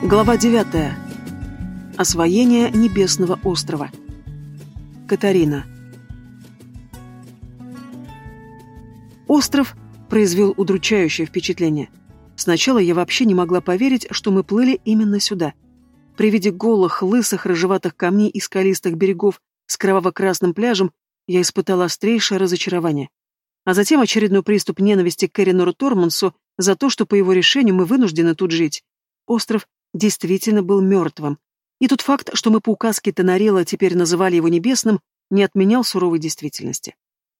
Глава 9. Освоение Небесного острова. Катарина. Остров произвел удручающее впечатление. Сначала я вообще не могла поверить, что мы плыли именно сюда. При виде голых, лысых, рыжеватых камней и скалистых берегов с кроваво-красным пляжем я испытала острейшее разочарование. А затем очередной приступ ненависти к Эринору Тормансу за то, что по его решению мы вынуждены тут жить. Остров действительно был мертвым. И тот факт, что мы по указке Тонарела теперь называли его небесным, не отменял суровой действительности.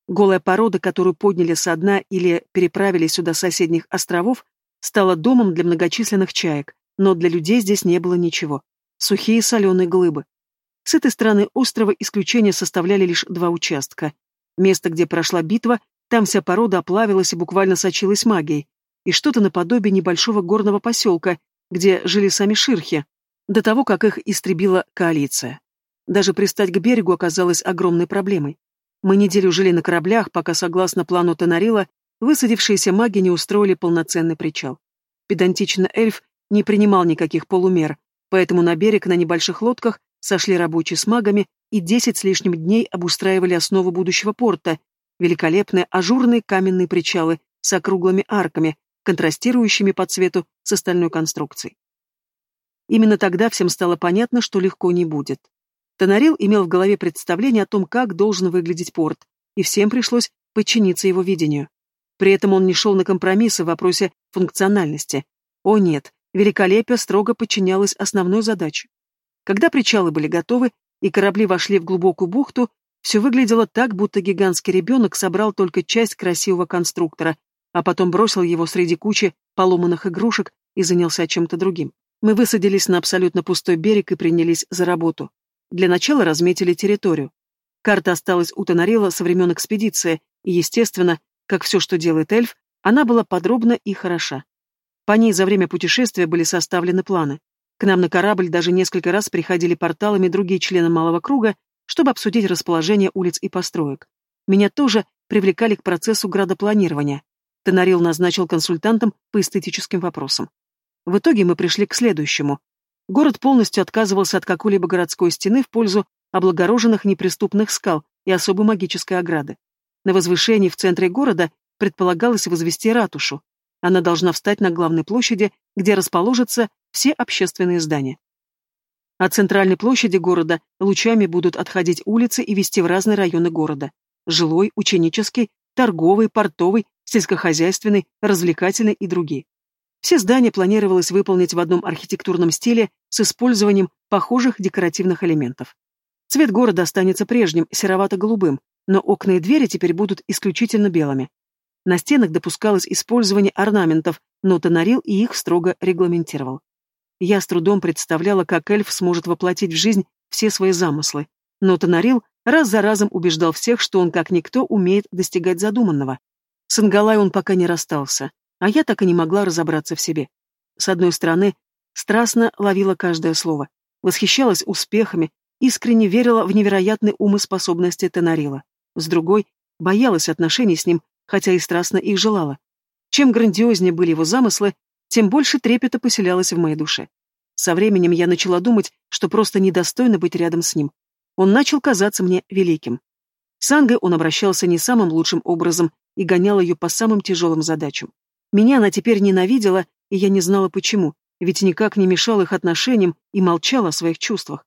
Голая порода, которую подняли со дна или переправили сюда соседних островов, стала домом для многочисленных чаек, но для людей здесь не было ничего. Сухие соленые глыбы. С этой стороны острова исключение составляли лишь два участка. Место, где прошла битва, там вся порода оплавилась и буквально сочилась магией, и что-то наподобие небольшого горного поселка, где жили сами ширхи, до того, как их истребила коалиция. Даже пристать к берегу оказалось огромной проблемой. Мы неделю жили на кораблях, пока, согласно плану Тонарила, высадившиеся маги не устроили полноценный причал. Педантичный эльф не принимал никаких полумер, поэтому на берег на небольших лодках сошли рабочие с магами и десять с лишним дней обустраивали основу будущего порта, великолепные ажурные каменные причалы с округлыми арками, контрастирующими по цвету с остальной конструкцией. Именно тогда всем стало понятно, что легко не будет. Тонарил имел в голове представление о том, как должен выглядеть порт, и всем пришлось подчиниться его видению. При этом он не шел на компромиссы в вопросе функциональности. О нет, великолепие строго подчинялось основной задаче. Когда причалы были готовы и корабли вошли в глубокую бухту, все выглядело так, будто гигантский ребенок собрал только часть красивого конструктора, а потом бросил его среди кучи поломанных игрушек и занялся чем-то другим. Мы высадились на абсолютно пустой берег и принялись за работу. Для начала разметили территорию. Карта осталась у Тонарила со времен экспедиции, и, естественно, как все, что делает эльф, она была подробна и хороша. По ней за время путешествия были составлены планы. К нам на корабль даже несколько раз приходили порталами другие члены Малого Круга, чтобы обсудить расположение улиц и построек. Меня тоже привлекали к процессу градопланирования. Тонарил назначил консультантом по эстетическим вопросам. В итоге мы пришли к следующему. Город полностью отказывался от какой-либо городской стены в пользу облагороженных неприступных скал и особой магической ограды. На возвышении в центре города предполагалось возвести ратушу. Она должна встать на главной площади, где расположатся все общественные здания. От центральной площади города лучами будут отходить улицы и вести в разные районы города. Жилой, ученический, торговый, портовый, сельскохозяйственный, развлекательный и другие. Все здания планировалось выполнить в одном архитектурном стиле с использованием похожих декоративных элементов. Цвет города останется прежним, серовато-голубым, но окна и двери теперь будут исключительно белыми. На стенах допускалось использование орнаментов, но Тонарил и их строго регламентировал. Я с трудом представляла, как эльф сможет воплотить в жизнь все свои замыслы, но Тонарил раз за разом убеждал всех, что он как никто умеет достигать задуманного. С Ангалай он пока не расстался, а я так и не могла разобраться в себе. С одной стороны, страстно ловила каждое слово, восхищалась успехами, искренне верила в невероятные ум и способности Тенарила. С другой, боялась отношений с ним, хотя и страстно их желала. Чем грандиознее были его замыслы, тем больше трепета поселялось в моей душе. Со временем я начала думать, что просто недостойно быть рядом с ним. Он начал казаться мне великим. С Ангой он обращался не самым лучшим образом, и гоняла ее по самым тяжелым задачам. Меня она теперь ненавидела, и я не знала почему, ведь никак не мешала их отношениям и молчала о своих чувствах.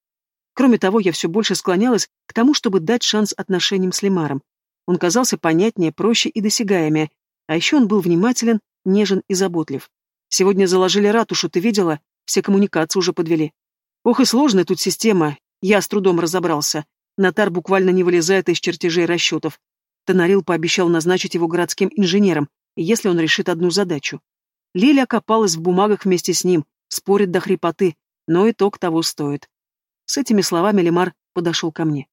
Кроме того, я все больше склонялась к тому, чтобы дать шанс отношениям с Лемаром. Он казался понятнее, проще и досягаемее, а еще он был внимателен, нежен и заботлив. Сегодня заложили ратушу, ты видела? Все коммуникации уже подвели. Ох и сложная тут система, я с трудом разобрался. Нотар буквально не вылезает из чертежей расчетов. Тонарил пообещал назначить его городским инженером, если он решит одну задачу. Лиля копалась в бумагах вместе с ним, спорит до хрипоты, но итог того стоит. С этими словами Лемар подошел ко мне.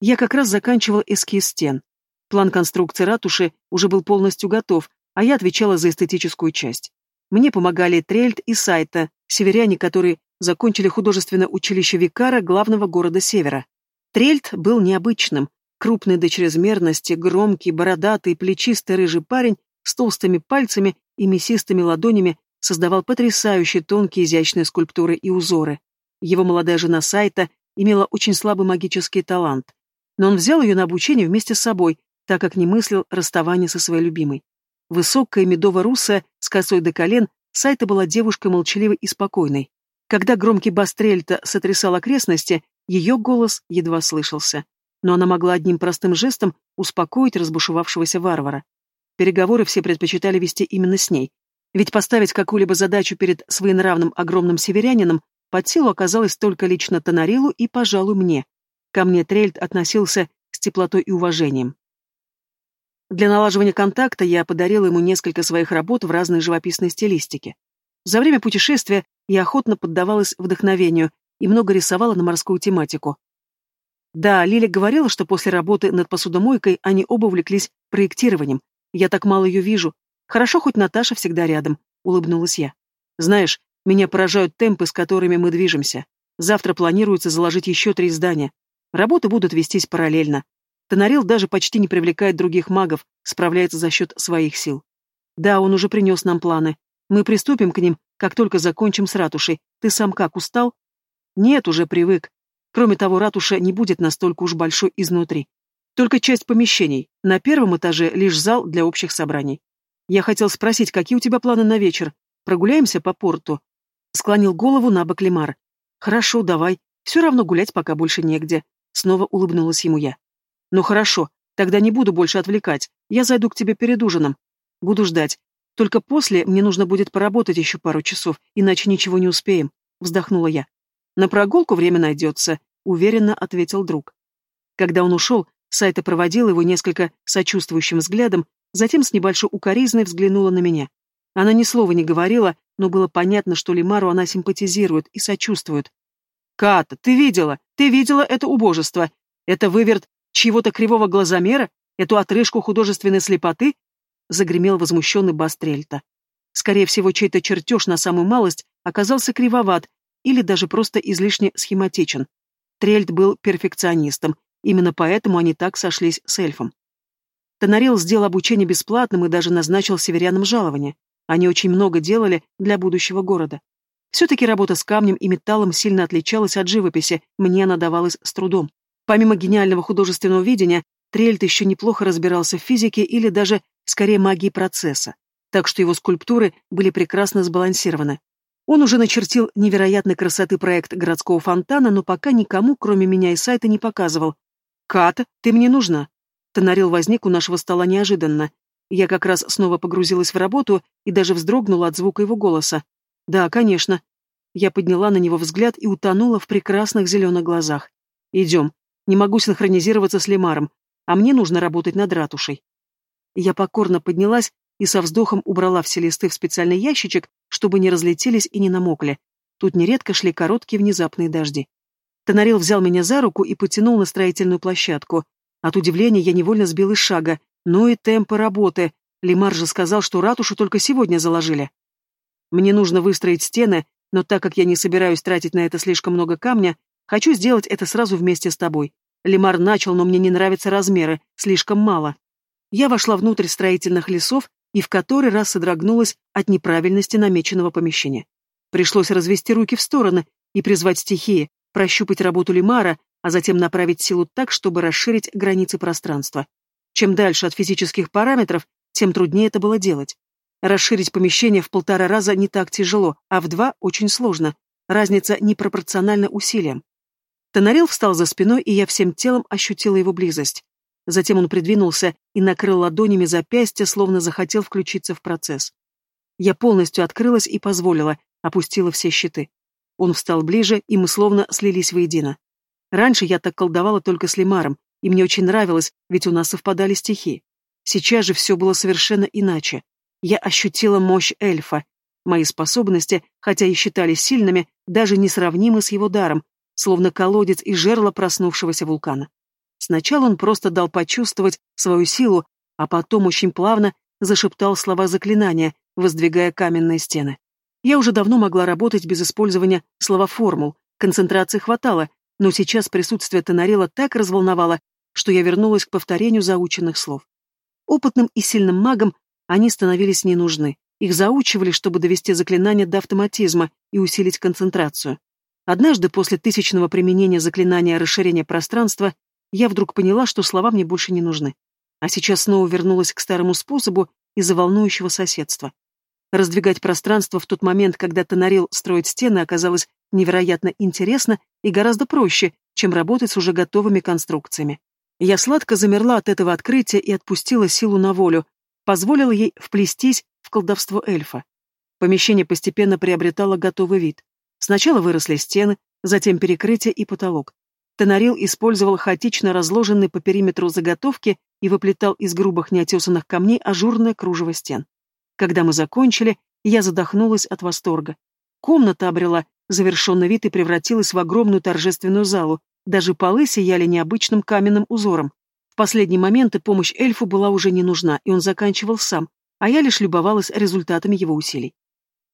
Я как раз заканчивал эскиз стен. План конструкции ратуши уже был полностью готов, а я отвечала за эстетическую часть. Мне помогали Трельд и Сайта, северяне, которые закончили художественное училище Викара главного города Севера. Трельд был необычным, Крупный до чрезмерности, громкий, бородатый, плечистый рыжий парень с толстыми пальцами и мясистыми ладонями создавал потрясающие тонкие изящные скульптуры и узоры. Его молодая жена Сайта имела очень слабый магический талант. Но он взял ее на обучение вместе с собой, так как не мыслил расставания со своей любимой. Высокая медово-русая, с косой до колен, Сайта была девушкой молчаливой и спокойной. Когда громкий бас Трельта сотрясал окрестности, ее голос едва слышался. Но она могла одним простым жестом успокоить разбушевавшегося варвара. Переговоры все предпочитали вести именно с ней. Ведь поставить какую-либо задачу перед своенравным огромным северянином под силу оказалось только лично Тонарилу и, пожалуй, мне. Ко мне Трельт относился с теплотой и уважением. Для налаживания контакта я подарила ему несколько своих работ в разной живописной стилистике. За время путешествия я охотно поддавалась вдохновению и много рисовала на морскую тематику. Да, Лиля говорила, что после работы над посудомойкой они оба увлеклись проектированием. Я так мало ее вижу. Хорошо, хоть Наташа всегда рядом, улыбнулась я. Знаешь, меня поражают темпы, с которыми мы движемся. Завтра планируется заложить еще три здания. Работы будут вестись параллельно. Тонарил даже почти не привлекает других магов, справляется за счет своих сил. Да, он уже принес нам планы. Мы приступим к ним, как только закончим с ратушей. Ты сам как, устал? Нет, уже привык. Кроме того, ратуша не будет настолько уж большой изнутри. Только часть помещений. На первом этаже лишь зал для общих собраний. Я хотел спросить, какие у тебя планы на вечер? Прогуляемся по порту? Склонил голову на бок Лемар. Хорошо, давай. Все равно гулять пока больше негде. Снова улыбнулась ему я. Ну хорошо, тогда не буду больше отвлекать. Я зайду к тебе перед ужином. Буду ждать. Только после мне нужно будет поработать еще пару часов, иначе ничего не успеем. Вздохнула я. На прогулку время найдется, уверенно ответил друг. Когда он ушел, Сайта проводила его несколько сочувствующим взглядом, затем с небольшой укоризной взглянула на меня. Она ни слова не говорила, но было понятно, что Лимару она симпатизирует и сочувствует. «Ката, ты видела? Ты видела это убожество? Это выверт чьего-то кривого глазомера, эту отрыжку художественной слепоты, загремел возмущенный бас Трельта. Скорее всего, чей-то чертеж на самую малость оказался кривоват или даже просто излишне схематичен. Трельт был перфекционистом, именно поэтому они так сошлись с эльфом. Тонарил сделал обучение бесплатным и даже назначил северянам жалование. Они очень много делали для будущего города. Все-таки работа с камнем и металлом сильно отличалась от живописи, мне она давалась с трудом. Помимо гениального художественного видения, Трельт еще неплохо разбирался в физике или даже, скорее, магии процесса, так что его скульптуры были прекрасно сбалансированы. Он уже начертил невероятной красоты проект городского фонтана, но пока никому, кроме меня и сайта, не показывал. «Ката, ты мне нужна!» Тонарил возник у нашего стола неожиданно. Я как раз снова погрузилась в работу и даже вздрогнула от звука его голоса. «Да, конечно». Я подняла на него взгляд и утонула в прекрасных зеленых глазах. «Идем. Не могу синхронизироваться с Лемаром, а мне нужно работать над ратушей. Я покорно поднялась и со вздохом убрала все листы в специальный ящичек, чтобы не разлетелись и не намокли. Тут нередко шли короткие внезапные дожди. Тонарил взял меня за руку и потянул на строительную площадку. От удивления я невольно сбил из шага. Ну и темпы работы. Лемар же сказал, что ратушу только сегодня заложили. Мне нужно выстроить стены, но так как я не собираюсь тратить на это слишком много камня, Хочу сделать это сразу вместе с тобой. Лемар начал, но мне не нравятся размеры, слишком мало. Я вошла внутрь строительных лесов и в который раз содрогнулась от неправильности намеченного помещения. Пришлось развести руки в стороны и призвать стихии, прощупать работу Лемара, а затем направить силу так, чтобы расширить границы пространства. Чем дальше от физических параметров, тем труднее это было делать. Расширить помещение в полтора раза не так тяжело, а в два очень сложно. Разница непропорциональна усилиям. Тонарил встал за спиной, и я всем телом ощутила его близость. Затем он придвинулся и накрыл ладонями запястья, словно захотел включиться в процесс. Я полностью открылась и позволила, опустила все щиты. Он встал ближе, и мы словно слились воедино. Раньше я так колдовала только с Лемаром, и мне очень нравилось, ведь у нас совпадали стихи. Сейчас же все было совершенно иначе. Я ощутила мощь эльфа. Мои способности, хотя и считались сильными, даже несравнимы с его даром, словно колодец и жерло проснувшегося вулкана. Сначала он просто дал почувствовать свою силу, а потом очень плавно зашептал слова заклинания, воздвигая каменные стены. Я уже давно могла работать без использования слова-формул, концентрации хватало, но сейчас присутствие Тонарела так разволновало, что я вернулась к повторению заученных слов. Опытным и сильным магам они становились не нужны, Их заучивали, чтобы довести заклинание до автоматизма и усилить концентрацию. Однажды, после тысячного применения заклинания расширения пространства, я вдруг поняла, что слова мне больше не нужны. А сейчас снова вернулась к старому способу из-за волнующего соседства. Раздвигать пространство в тот момент, когда Тонарил строит стены, оказалось невероятно интересно и гораздо проще, чем работать с уже готовыми конструкциями. Я сладко замерла от этого открытия и отпустила силу на волю, позволила ей вплестись в колдовство эльфа. Помещение постепенно приобретало готовый вид. Сначала выросли стены, затем перекрытие и потолок. Тонарил использовал хаотично разложенные по периметру заготовки и выплетал из грубых неотесанных камней ажурное кружево стен. Когда мы закончили, я задохнулась от восторга. Комната обрела завершенный вид и превратилась в огромную торжественную залу, даже полы сияли необычным каменным узором. В последний момент и помощь эльфу была уже не нужна, и он заканчивал сам, а я лишь любовалась результатами его усилий.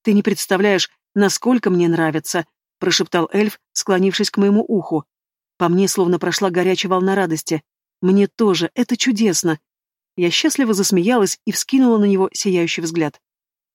«Ты не представляешь, насколько мне нравится», — прошептал эльф, склонившись к моему уху. По мне словно прошла горячая волна радости. «Мне тоже, это чудесно!» Я счастливо засмеялась и вскинула на него сияющий взгляд.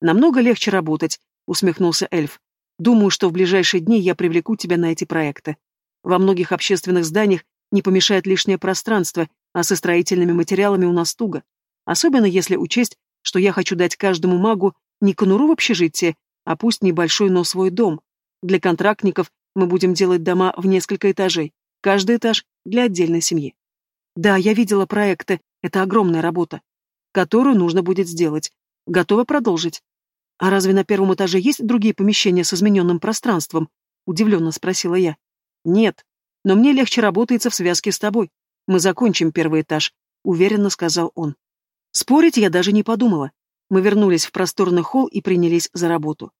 «Намного легче работать», — усмехнулся эльф. «Думаю, что в ближайшие дни я привлеку тебя на эти проекты. Во многих общественных зданиях не помешает лишнее пространство, а со строительными материалами у нас туго. Особенно если учесть, что я хочу дать каждому магу не конуру в общежитии, а пусть небольшой, но свой дом. Для контрактников мы будем делать дома в несколько этажей, каждый этаж для отдельной семьи. Да, я видела проекты, это огромная работа, которую нужно будет сделать. Готова продолжить. А разве на первом этаже есть другие помещения с измененным пространством? Удивленно спросила я. «Нет, но мне легче работается в связке с тобой. Мы закончим первый этаж», — уверенно сказал он. Спорить я даже не подумала. Мы вернулись в просторный холл и принялись за работу.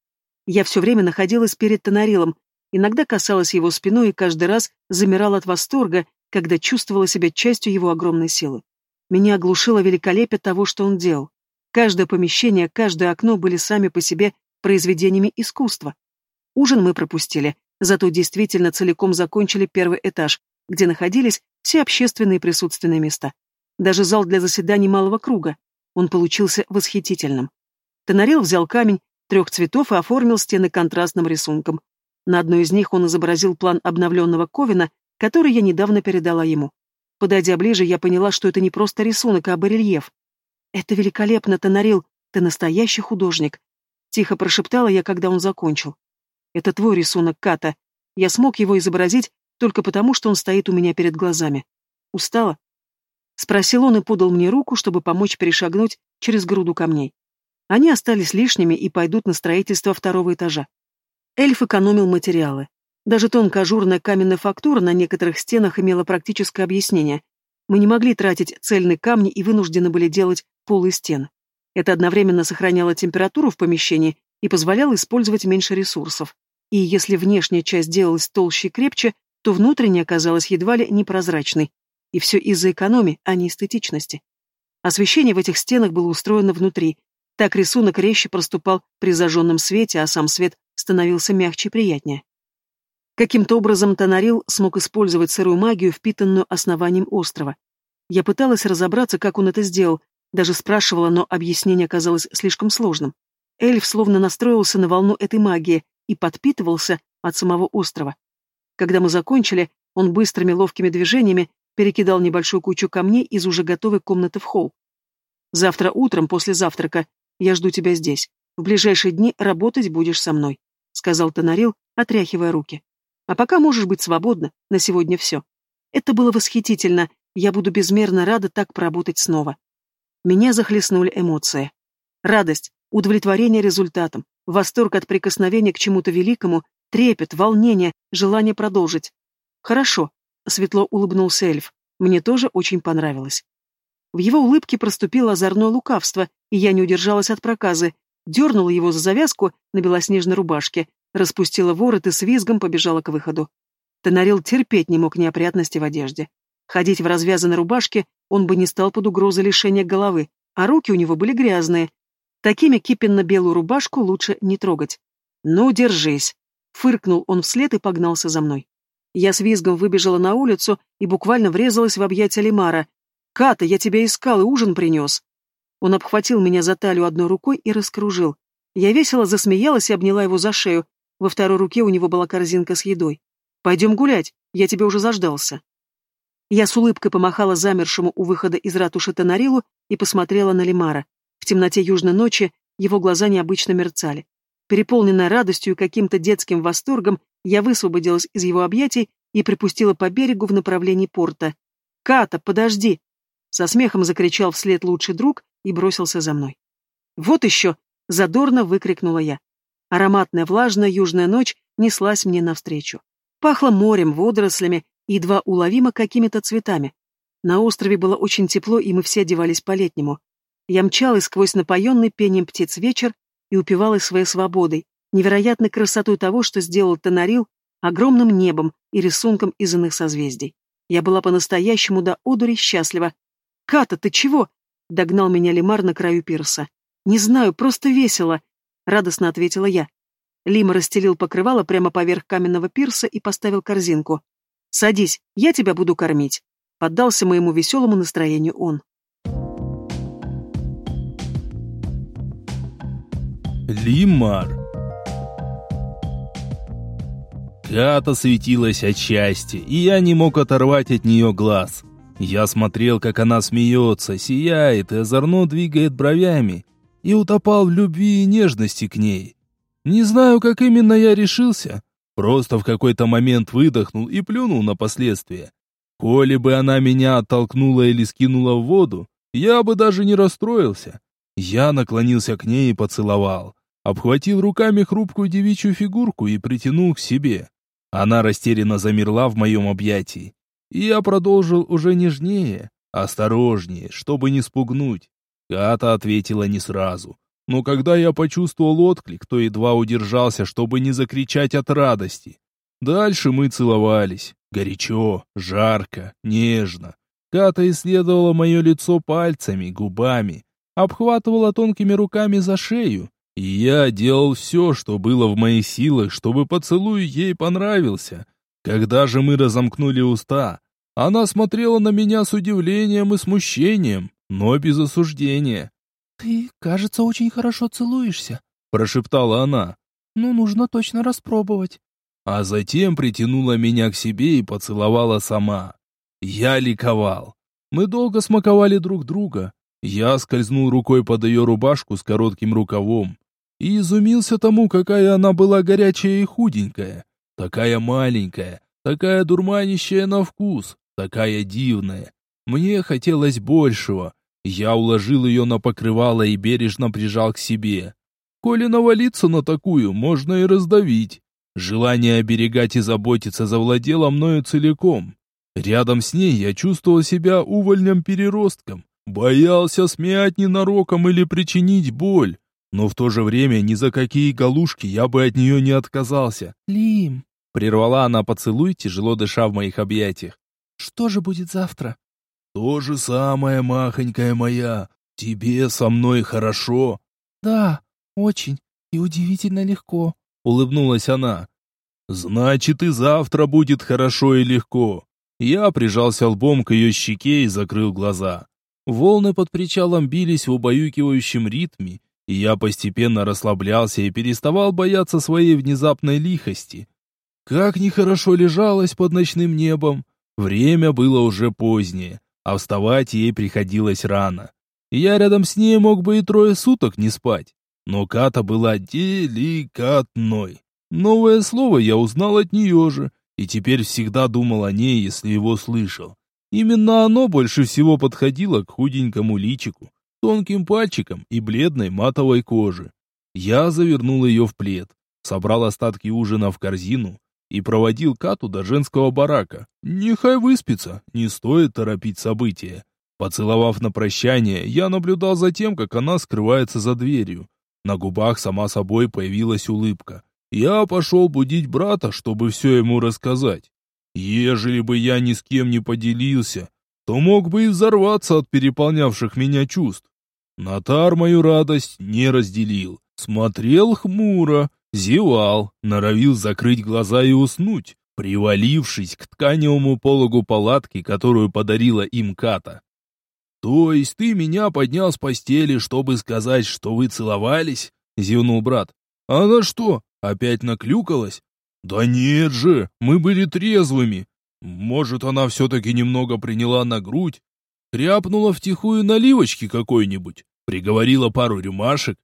Я все время находилась перед Тонарилом, иногда касалась его спиной и каждый раз замирала от восторга, когда чувствовала себя частью его огромной силы. Меня оглушило великолепие того, что он делал. Каждое помещение, каждое окно были сами по себе произведениями искусства. Ужин мы пропустили, Зато действительно целиком закончили первый этаж, где находились все общественные присутственные места. Даже зал для заседаний малого круга. Он получился восхитительным. Тонарел взял камень трех цветов и оформил стены контрастным рисунком. На одной из них он изобразил план обновленного Ковина, который я недавно передала ему. Подойдя ближе, я поняла, что это не просто рисунок, а барельеф. «Это великолепно, Тонарил, ты настоящий художник», — тихо прошептала я, когда он закончил. Это твой рисунок, Ката. Я смог его изобразить только потому, что он стоит у меня перед глазами. Устала? Спросил он и подал мне руку, чтобы помочь перешагнуть через груду камней. Они остались лишними и пойдут на строительство второго этажа. Эльф экономил материалы. Даже тонко-ажурная каменная фактура на некоторых стенах имела практическое объяснение. Мы не могли тратить цельные камни и вынуждены были делать полые стены. Это одновременно сохраняло температуру в помещении и позволяло использовать меньше ресурсов и если внешняя часть делалась толще и крепче, то внутренняя оказалась едва ли непрозрачной. И все из-за экономии, а не эстетичности. Освещение в этих стенах было устроено внутри. Так рисунок резче проступал при зажженном свете, а сам свет становился мягче и приятнее. Каким-то образом Тонарил смог использовать сырую магию, впитанную основанием острова. Я пыталась разобраться, как он это сделал, даже спрашивала, но объяснение оказалось слишком сложным. Эльф словно настроился на волну этой магии, и подпитывался от самого острова. Когда мы закончили, он быстрыми ловкими движениями перекидал небольшую кучу камней из уже готовой комнаты в холл. «Завтра утром после завтрака я жду тебя здесь. В ближайшие дни работать будешь со мной», — сказал Тонарил, отряхивая руки. «А пока можешь быть свободна, на сегодня все. Это было восхитительно, я буду безмерно рада так поработать снова». Меня захлестнули эмоции. Радость, удовлетворение результатом, восторг от прикосновения к чему-то великому, трепет, волнение, желание продолжить. «Хорошо», — светло улыбнулся эльф, — «мне тоже очень понравилось». В его улыбке проступило озорное лукавство, и я не удержалась от проказы, дернула его за завязку на белоснежной рубашке, распустила ворот и с визгом побежала к выходу. Тонарил терпеть не мог неопрятности в одежде. Ходить в развязанной рубашке он бы не стал под угрозой лишения головы, а руки у него были грязные, Такими кипенно-белую рубашку лучше не трогать. «Ну, держись!» — фыркнул он вслед и погнался за мной. Я с визгом выбежала на улицу и буквально врезалась в объятия Лимара. «Ката, я тебя искал и ужин принес!» Он обхватил меня за талию одной рукой и раскружил. Я весело засмеялась и обняла его за шею. Во второй руке у него была корзинка с едой. «Пойдем гулять, я тебе уже заждался». Я с улыбкой помахала замершему у выхода из ратуши Тонарилу и посмотрела на Лимара. В темноте южной ночи его глаза необычно мерцали. Переполненная радостью и каким-то детским восторгом, я высвободилась из его объятий и припустила по берегу в направлении порта. «Ката, подожди!» Со смехом закричал вслед лучший друг и бросился за мной. «Вот еще!» — задорно выкрикнула я. Ароматная влажная южная ночь неслась мне навстречу. Пахло морем, водорослями и едва уловимо какими-то цветами. На острове было очень тепло, и мы все одевались по-летнему. Я мчалась сквозь напоенный пением птиц вечер и упивалась своей свободой, невероятной красотой того, что сделал Тонарил, огромным небом и рисунком из иных созвездий. Я была по-настоящему до одури счастлива. «Ката, ты чего?» — догнал меня Лимар на краю пирса. «Не знаю, просто весело», — радостно ответила я. Лима расстелил покрывало прямо поверх каменного пирса и поставил корзинку. «Садись, я тебя буду кормить», — поддался моему веселому настроению он. Лимар Ката светилась от счастья, и я не мог оторвать от нее глаз. Я смотрел, как она смеется, сияет и озорно двигает бровями, и утопал в любви и нежности к ней. Не знаю, как именно я решился, просто в какой-то момент выдохнул и плюнул на последствия. Коли бы она меня оттолкнула или скинула в воду, я бы даже не расстроился. Я наклонился к ней и поцеловал. Обхватил руками хрупкую девичью фигурку и притянул к себе. Она растерянно замерла в моем объятии. И я продолжил уже нежнее, осторожнее, чтобы не спугнуть. Ката ответила не сразу. Но когда я почувствовал отклик, то едва удержался, чтобы не закричать от радости. Дальше мы целовались. Горячо, жарко, нежно. Ката исследовала мое лицо пальцами, губами, обхватывала тонкими руками за шею. И я делал все, что было в моих силах, чтобы поцелуй ей понравился. Когда же мы разомкнули уста, она смотрела на меня с удивлением и смущением, но без осуждения. «Ты, кажется, очень хорошо целуешься», — прошептала она. «Ну, нужно точно распробовать». А затем притянула меня к себе и поцеловала сама. Я ликовал. Мы долго смаковали друг друга. Я скользнул рукой под ее рубашку с коротким рукавом и изумился тому, какая она была горячая и худенькая, такая маленькая, такая дурманящая на вкус, такая дивная. Мне хотелось большего, я уложил ее на покрывало и бережно прижал к себе. Коли навалиться на такую, можно и раздавить. Желание оберегать и заботиться завладело мною целиком. Рядом с ней я чувствовал себя увольнем-переростком, боялся смять ненароком или причинить боль, но в то же время ни за какие галушки я бы от нее не отказался. «Лим!» — прервала она поцелуй, тяжело дыша в моих объятиях. «Что же будет завтра?» «То же самое, махонькая моя. Тебе со мной хорошо?» «Да, очень. И удивительно легко», — улыбнулась она. «Значит, и завтра будет хорошо и легко». Я прижался лбом к ее щеке и закрыл глаза. Волны под причалом бились в убаюкивающем ритме, и я постепенно расслаблялся и переставал бояться своей внезапной лихости. Как нехорошо лежалось под ночным небом. Время было уже позднее а вставать ей приходилось рано. Я рядом с ней мог бы и трое суток не спать. Но Ката была деликатной. Новое слово я узнал от нее же, и теперь всегда думал о ней, если его слышал. Именно оно больше всего подходило к худенькому личику, тонким пальчикам и бледной матовой коже. Я завернул ее в плед, собрал остатки ужина в корзину и проводил Кату до женского барака. Нехай выспится, не стоит торопить события. Поцеловав на прощание, я наблюдал за тем, как она скрывается за дверью. На губах сама собой появилась улыбка. Я пошел будить брата, чтобы все ему рассказать. Ежели бы я ни с кем не поделился, то мог бы и взорваться от переполнявших меня чувств. Натар мою радость не разделил. Смотрел хмуро, Зевал, норовил закрыть глаза и уснуть, привалившись к тканевому пологу палатки, которую подарила им Ката. «То есть ты меня поднял с постели, чтобы сказать, что вы целовались?» зевнул брат. Она что, опять наклюкалась? Да нет же, мы были трезвыми. Может, она все-таки немного приняла на грудь? Тряпнула втихую наливочки какой-нибудь? Приговорила пару рюмашек?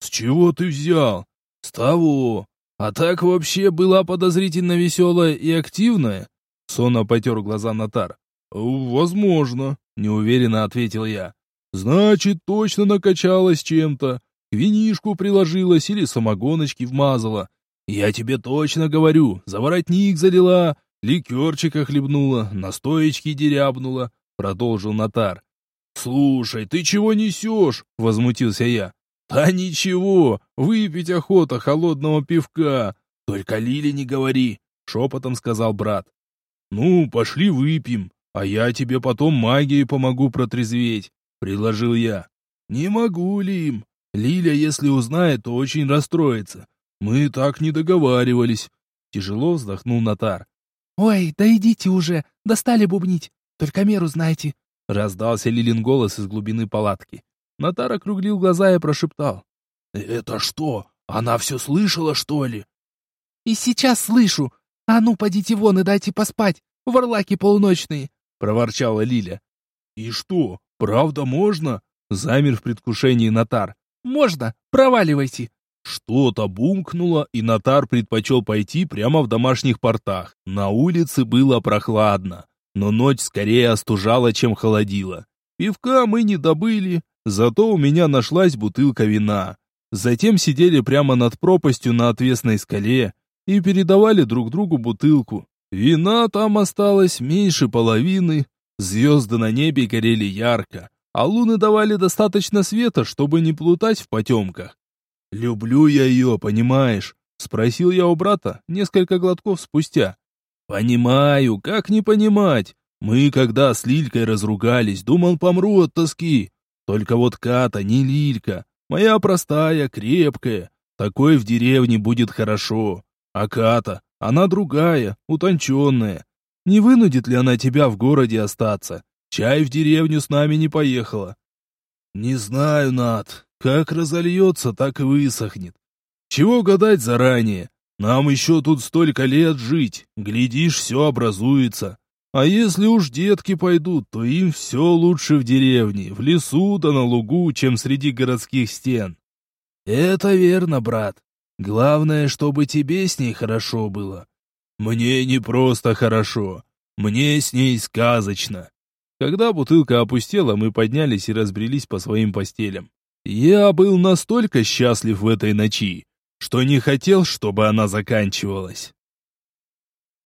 С чего ты взял? С того. А так вообще была подозрительно веселая и активная? Сонно потер глаза Натар. «Возможно», — неуверенно ответил я. «Значит, точно накачалась чем-то. Винишку приложилась или самогоночки вмазала. Я тебе точно говорю, за воротник залила, ликерчика хлебнула, настоечки дерябнула», — продолжил Натар. «Слушай, ты чего несешь?» — возмутился я. «Да ничего, выпить охота холодного пивка. Только Лиле не говори», — шепотом сказал брат. «Ну, пошли выпьем, а я тебе потом магией помогу протрезветь», — предложил я. «Не могу, Лим. Лиля, если узнает, то очень расстроится. Мы так не договаривались». Тяжело вздохнул Натар. «Ой, да идите уже, достали бубнить. Только меру знайте», — раздался Лилин голос из глубины палатки. Натар округлил глаза и прошептал. «Это что, она все слышала, что ли?» «И сейчас слышу. А ну, подите вон и дайте поспать, варлаки полуночные!» — проворчала Лиля. «И что, правда можно?» — замер в предвкушении Натар. «Можно, проваливайте!» Что-то бумкнуло, и Натар предпочел пойти прямо в домашних портах. На улице было прохладно, но ночь скорее остужала, чем холодила. Пивка мы не добыли, зато у меня нашлась бутылка вина. Затем сидели прямо над пропастью на отвесной скале и передавали друг другу бутылку. Вина там осталось меньше половины, звезды на небе горели ярко, а луны давали достаточно света, чтобы не плутать в потемках. «Люблю я ее, понимаешь?» — спросил я у брата несколько глотков спустя. «Понимаю, как не понимать? Мы, когда с Лилькой разругались, думал, помру от тоски. Только вот Ката не Лилька, моя простая, крепкая. Такой в деревне будет хорошо. А Ката, она другая, утонченная. Не вынудит ли она тебя в городе остаться? Чай в деревню с нами не поехала. Не знаю, Над. Как разольется, так и высохнет. Чего гадать заранее? Нам еще тут столько лет жить. Глядишь, все образуется. А если уж детки пойдут, то им все лучше в деревне, в лесу да на лугу, чем среди городских стен. Это верно, брат. Главное, чтобы тебе с ней хорошо было. Мне не просто хорошо. Мне с ней сказочно. Когда бутылка опустела, мы поднялись и разбрелись по своим постелям. Я был настолько счастлив в этой ночи, что не хотел, чтобы она заканчивалась.